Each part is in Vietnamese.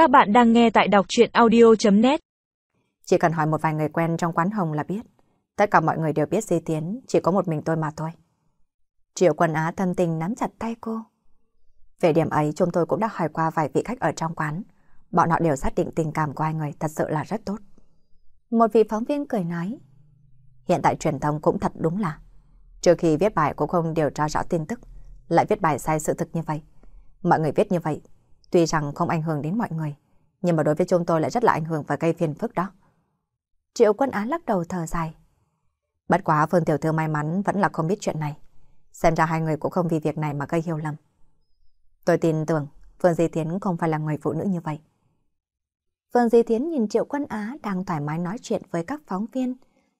Các bạn đang nghe tại đọc chuyện audio.net Chỉ cần hỏi một vài người quen trong quán hồng là biết. Tất cả mọi người đều biết Di Tiến, chỉ có một mình tôi mà thôi. Triệu quần Á thân tình nắm chặt tay cô. Về điểm ấy chúng tôi cũng đã hỏi qua vài vị khách ở trong quán. Bọn họ đều xác định tình cảm của hai người thật sự là rất tốt. Một vị phóng viên cười nói. Hiện tại truyền thông cũng thật đúng là. Trước khi viết bài cũng không điều tra rõ tin tức, lại viết bài sai sự thực như vậy. Mọi người viết như vậy, tuy rằng không ảnh hưởng đến mọi người, nhưng mà đối với chúng tôi lại rất là ảnh hưởng và gây phiền phức đó. Triệu quân á lắc đầu thở dài. Bất quá Phương Tiểu Thư may mắn vẫn là không biết chuyện này. Xem ra hai người cũng không vì việc này mà gây hiểu lầm. Tôi tin tưởng Phương Di Thiến không phải là người phụ nữ như vậy. Phương Di Thiến nhìn Triệu Quân Á đang thoải mái nói chuyện với các phóng viên,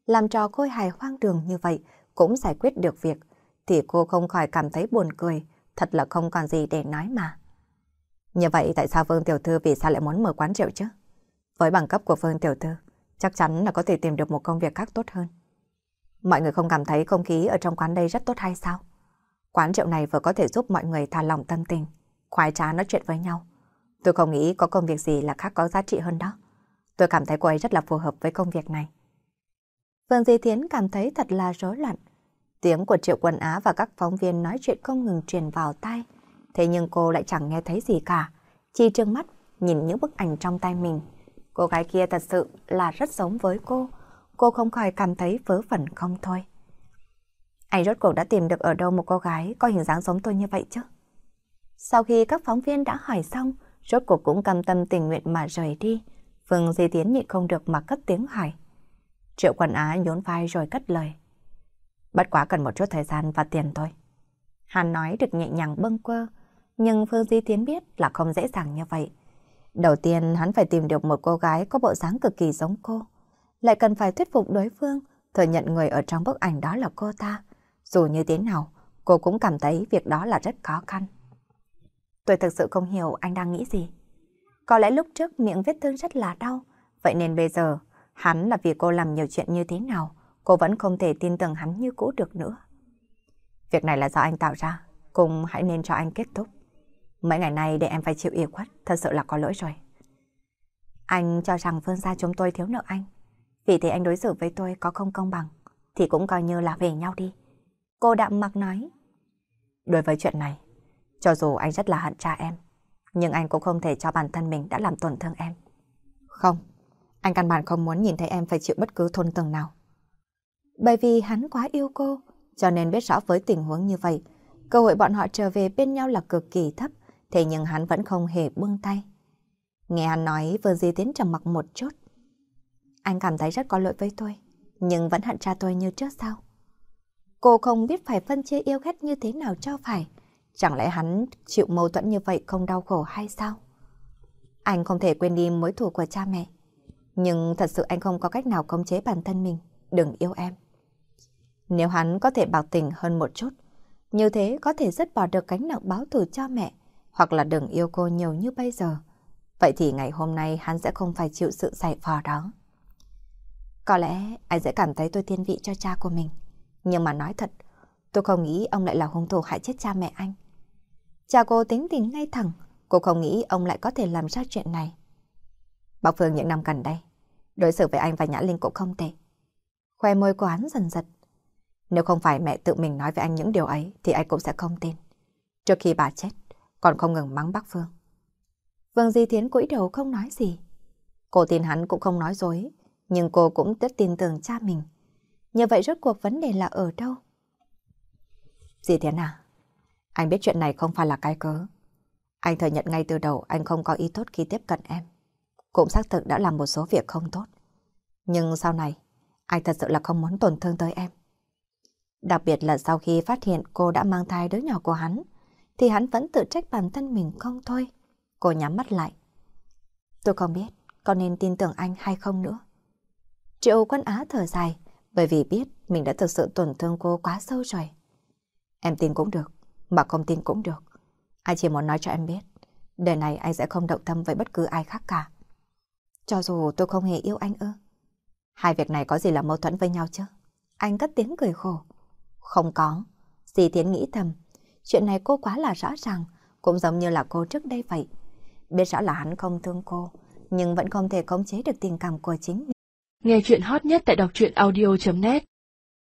làm trò khôi hài hoang đường như vậy cũng giải quyết được việc, thì cô không khỏi cảm thấy buồn cười, thật là không còn gì để nói mà. Như vậy tại sao vương Tiểu Thư vì sao lại muốn mở quán rượu chứ? Với bằng cấp của vương Tiểu Thư, chắc chắn là có thể tìm được một công việc khác tốt hơn. Mọi người không cảm thấy không khí ở trong quán đây rất tốt hay sao? Quán rượu này vừa có thể giúp mọi người thả lòng tâm tình, khoái trá nói chuyện với nhau. Tôi không nghĩ có công việc gì là khác có giá trị hơn đó. Tôi cảm thấy cô ấy rất là phù hợp với công việc này. vương Di Thiến cảm thấy thật là rối loạn. Tiếng của Triệu Quân Á và các phóng viên nói chuyện không ngừng truyền vào tai. Thế nhưng cô lại chẳng nghe thấy gì cả. Chi trương mắt nhìn những bức ảnh trong tay mình. Cô gái kia thật sự là rất giống với cô. Cô không khỏi cảm thấy vớ vẩn không thôi. Anh rốt cuộc đã tìm được ở đâu một cô gái có hình dáng giống tôi như vậy chứ? Sau khi các phóng viên đã hỏi xong, rốt cuộc cũng cam tâm tình nguyện mà rời đi. Phương Di Tiến nhịn không được mà cất tiếng hỏi. Triệu quần á nhốn vai rồi cất lời. Bất quá cần một chút thời gian và tiền thôi. Hàn nói được nhẹ nhàng bâng quơ, nhưng Phương Di Tiến biết là không dễ dàng như vậy. Đầu tiên hắn phải tìm được một cô gái có bộ dáng cực kỳ giống cô. Lại cần phải thuyết phục đối phương, thừa nhận người ở trong bức ảnh đó là cô ta. Dù như thế nào, cô cũng cảm thấy việc đó là rất khó khăn. Tôi thực sự không hiểu anh đang nghĩ gì. Có lẽ lúc trước miệng vết thương rất là đau, vậy nên bây giờ hắn là vì cô làm nhiều chuyện như thế nào, cô vẫn không thể tin tưởng hắn như cũ được nữa. Việc này là do anh tạo ra, cùng hãy nên cho anh kết thúc. Mấy ngày nay để em phải chịu yêu khuất, thật sự là có lỗi rồi. Anh cho rằng Phương gia chúng tôi thiếu nợ anh. Vì thế anh đối xử với tôi có không công bằng, thì cũng coi như là về nhau đi. Cô đạm mặc nói. Đối với chuyện này, cho dù anh rất là hận cha em, nhưng anh cũng không thể cho bản thân mình đã làm tổn thương em. Không, anh căn bản không muốn nhìn thấy em phải chịu bất cứ thôn tầng nào. Bởi vì hắn quá yêu cô, cho nên biết rõ với tình huống như vậy, cơ hội bọn họ trở về bên nhau là cực kỳ thấp, thế nhưng hắn vẫn không hề buông tay. Nghe hắn nói vừa di tiến trầm mặc một chút. Anh cảm thấy rất có lỗi với tôi, nhưng vẫn hận cha tôi như trước sao? Cô không biết phải phân chia yêu ghét như thế nào cho phải. Chẳng lẽ hắn chịu mâu thuẫn như vậy không đau khổ hay sao? Anh không thể quên đi mối thù của cha mẹ. Nhưng thật sự anh không có cách nào khống chế bản thân mình. Đừng yêu em. Nếu hắn có thể bảo tình hơn một chút, như thế có thể dứt bỏ được cánh nặng báo thù cho mẹ, hoặc là đừng yêu cô nhiều như bây giờ. Vậy thì ngày hôm nay hắn sẽ không phải chịu sự giải phò đó. Có lẽ anh sẽ cảm thấy tôi thiên vị cho cha của mình. Nhưng mà nói thật, tôi không nghĩ ông lại là hung thủ hại chết cha mẹ anh. Cha cô tính tình ngay thẳng, cô không nghĩ ông lại có thể làm ra chuyện này. Bác Phương những năm gần đây, đối xử với anh và Nhã Linh cũng không tệ. Khoe môi của hắn dần giật. Nếu không phải mẹ tự mình nói với anh những điều ấy thì anh cũng sẽ không tin. Trước khi bà chết, còn không ngừng mắng bác Phương. Vương Di Thiến cúi đầu không nói gì. Cô tin hắn cũng không nói dối, nhưng cô cũng rất tin tưởng cha mình. Như vậy rốt cuộc vấn đề là ở đâu? Di Thiến à, anh biết chuyện này không phải là cái cớ. Anh thừa nhận ngay từ đầu anh không có ý tốt khi tiếp cận em. Cũng xác thực đã làm một số việc không tốt. Nhưng sau này, anh thật sự là không muốn tổn thương tới em. Đặc biệt là sau khi phát hiện cô đã mang thai đứa nhỏ của hắn, thì hắn vẫn tự trách bản thân mình không thôi. Cô nhắm mắt lại. Tôi không biết có nên tin tưởng anh hay không nữa. Triệu quân Á thở dài, bởi vì biết mình đã thực sự tổn thương cô quá sâu rồi. Em tin cũng được, mà không tin cũng được. Anh chỉ muốn nói cho em biết, đời này anh sẽ không động tâm với bất cứ ai khác cả. Cho dù tôi không hề yêu anh ư. Hai việc này có gì là mâu thuẫn với nhau chứ? Anh cất tiếng cười khổ. Không có. Dì Tiến nghĩ thầm. Chuyện này cô quá là rõ ràng, cũng giống như là cô trước đây vậy. biết rõ là hắn không thương cô, nhưng vẫn không thể khống chế được tình cảm của chính mình. Nghe chuyện hot nhất tại đọc truyện audio.net